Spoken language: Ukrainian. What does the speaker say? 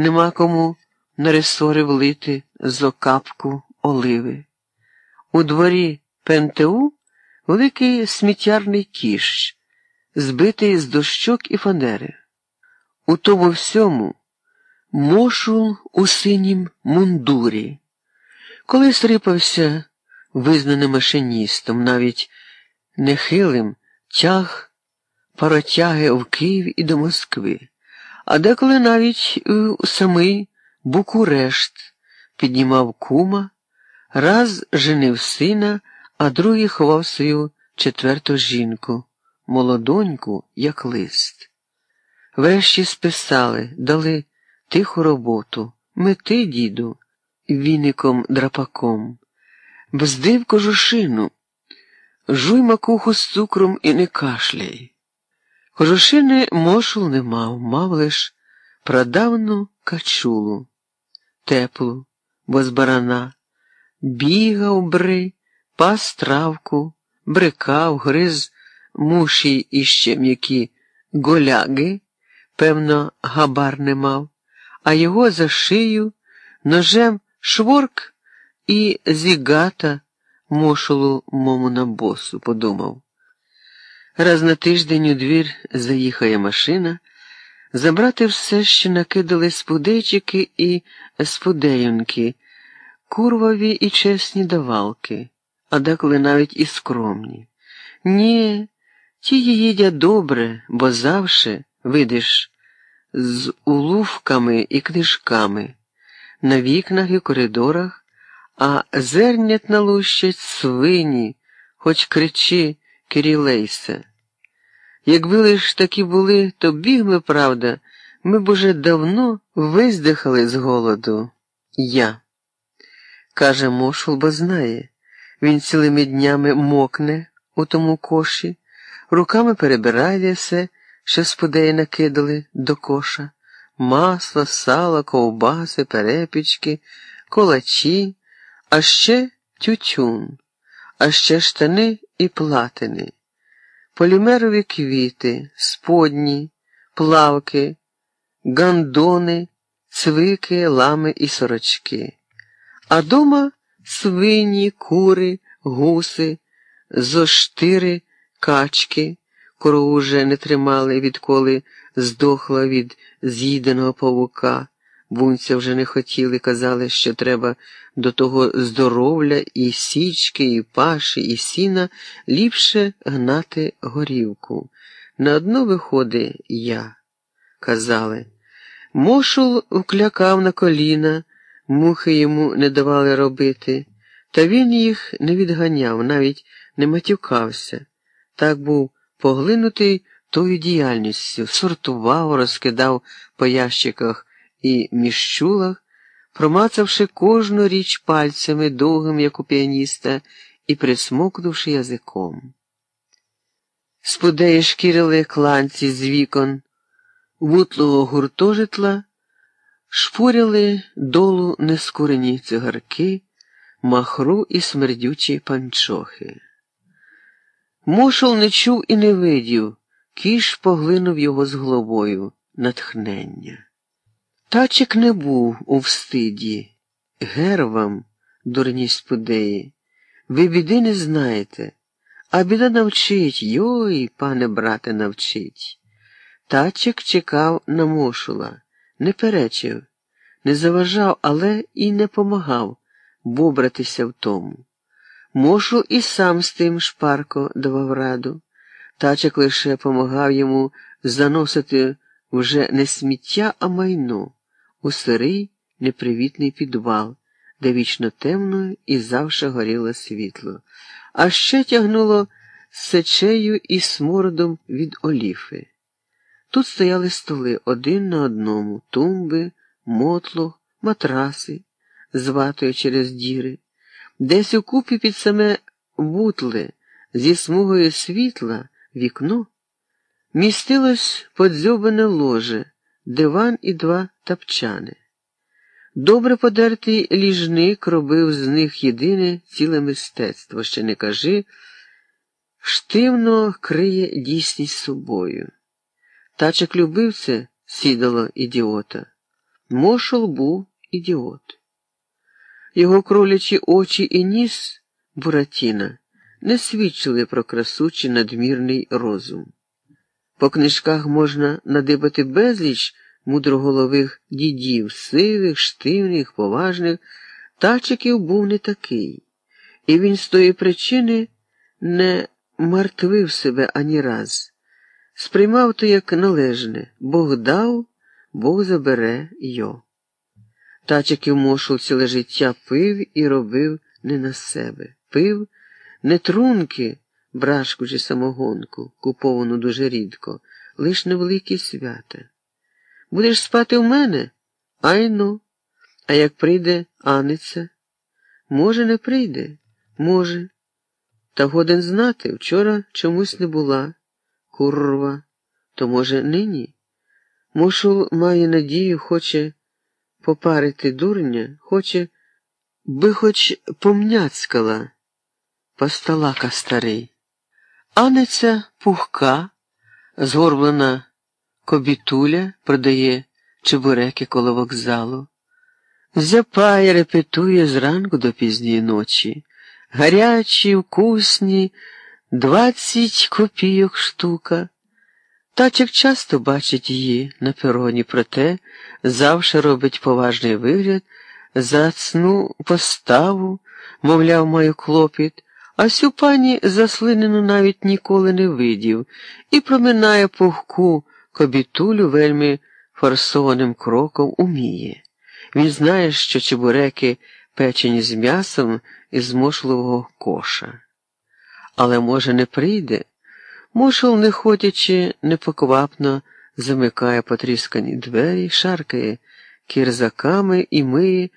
нема кому на ресори влити з окапку оливи. У дворі ПНТУ великий сміттярний кіш, збитий з дощок і фанери. У тому всьому мошул у синім мундурі. Колись рипався визнаним машиністом, навіть нехилим тяг паротяги в Київ і до Москви, а деколи навіть у самий Букурешт піднімав кума, раз женив сина, а другий ховав свою четверту жінку, молодоньку, як лист. Врешті списали, дали тиху роботу, мети, діду, віником драпаком, бздив кожушину, жуй макуху з цукром і не кашляй. Кожушини мошул не мав, мав лиш прадавну качулу, теплу, бо з барана, бігав бри, пас травку, брикав, гриз муші іще м'які голяги, певно, габар не мав, а його за шию ножем шворк і зігата мошулу мому на босу, подумав. Раз на тиждень у двір заїхає машина, забрати все ще накидали спудейчики і спудеюнки, курвові і чесні давалки, а деколи навіть і скромні. Ні, ті їдять добре, бо завше, видиш, з улувками і книжками, на вікнах і коридорах, а зернять налущать свині, хоч кричи Кирілейсе. Якби лиш такі були, то бігми, правда, ми б уже давно виздихали з голоду. Я. Каже Мошул, бо знає. Він цілими днями мокне у тому коші, руками перебирає все, що сподеї накидали до коша, масло, сало, ковбаси, перепічки, колачі, а ще тютюн, а ще штани і платини полімерові квіти, сподні, плавки, гандони, цвики, лами і сорочки. А дома свині, кури, гуси, зоштири, качки, корову уже не тримали, відколи здохла від з'їденого павука. Бунця вже не хотіли, казали, що треба до того здоровля і січки, і паші, і сіна ліпше гнати горівку. На одно виходить я, казали. Мошул вклякав на коліна, мухи йому не давали робити, та він їх не відганяв, навіть не матюкався. Так був поглинутий тою діяльністю, сортував, розкидав по ящиках і міщулах, промацавши кожну річ пальцями довгим, як у піаніста, і присмокнувши язиком. Спудеї шкірили кланці з вікон, вутлого гуртожитла, шпуряли долу нескурені цигарки, махру і смердючі панчохи. Мушол не чув і не видів, кіш поглинув його з головою натхнення. Тачик не був у встиді. Гер вам, дурні спудеї, ви біди не знаєте, а біда навчить, йой, пане брате, навчить. Тачик чекав на мошула, не перечив, не заважав, але і не помагав бобратися в тому. Мошул і сам з тим шпарко давав раду. Тачик лише помагав йому заносити вже не сміття, а майно у сирий непривітний підвал, де вічно темно і завше горіло світло, а ще тягнуло сечею і смородом від оліфи. Тут стояли столи один на одному, тумби, мотлох, матраси, з ватою через діри, десь у купі під саме бутле зі смугою світла вікно містилось подзьобане ложе диван і два тапчани. Добре подертий ліжник робив з них єдине ціле мистецтво, ще не кажи, штивно криє дійсність собою. Тачик любив це сідало ідіота. Мошол був ідіот. Його кролячі очі і ніс Буратіна не свідчили про красу чи надмірний розум. По книжках можна надибати безліч мудроголових дідів, сивих, штивних, поважних, тачиків був не такий, і він з тої причини не мартвив себе ані раз, сприймав то як належне. Бог дав, Бог забере йо. Тачиків мошул ціле життя пив і робив не на себе, пив не трунки, брашку чи самогонку, куповану дуже рідко, лиш невеликі свята. Будеш спати в мене? Ай ну. А як прийде Аниця? Може, не прийде, може. Та годен знати, вчора чомусь не була. Курва, то, може, нині? Мушул має надію, хоче попарити дурня, хоче, би хоч помняцькала, посталака старий. Аниця пухка, згорблена кобітуля, продає чебуреки коло вокзалу. Зяпає, репетує зранку до пізньої ночі. Гарячі, вкусні, двадцять копійок штука. Тачик часто бачить її на пероні, проте завше робить поважний вигляд, зацну поставу, мовляв, маю клопіт, а сю пані заслинену навіть ніколи не видів і проминає пухку кобітулю вельми форсованим кроком уміє. Він знає, що чебуреки печені з м'ясом із мошливого коша. Але, може, не прийде. Мушел, не ходячи, непоквапно замикає потріскані двері, шаркає кірзаками і миє